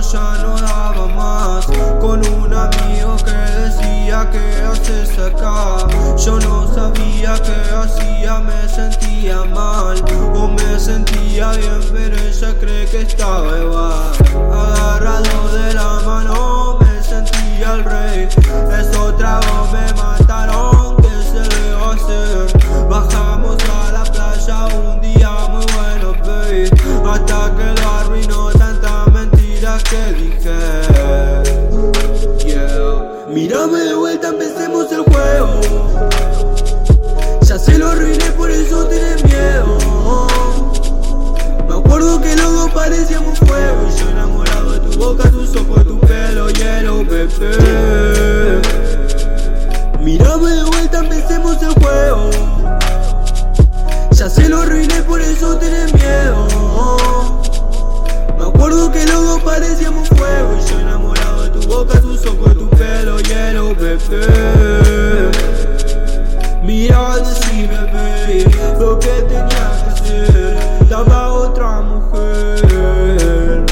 ya no daba más. Con un amigo que decía que haces acá Yo no sabía qué hacía, me sentía mal. O me sentía bien pero ella cree que estaba igual. Agarrado de la mano Mírame de vuelta, empecemos el juego. Ya se lo arruiné, por eso tenés miedo. Me acuerdo que dos parecíamos fuego Y yo enamorado de tu boca, tus ojos, tu pelo, hielo, bebé Mírame de vuelta, empecemos el juego. Ya se lo arruiné, por eso tenés miedo. Me acuerdo que dos parecíamos fuego Y yo enamorado de tu boca, tus ojos, tu pelo, bebé. Mira, decime, baby, lo que tenía que hacer. Daba otra mujer.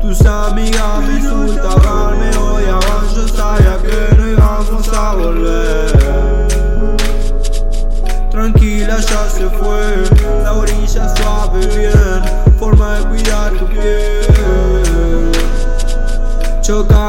Tus amigas me insultaban, me odiaban Yo sabía que no íbamos a volver. Tranquila, ya se fue La orilla suave, bien Forma de cuidar tu piel. Chocamos,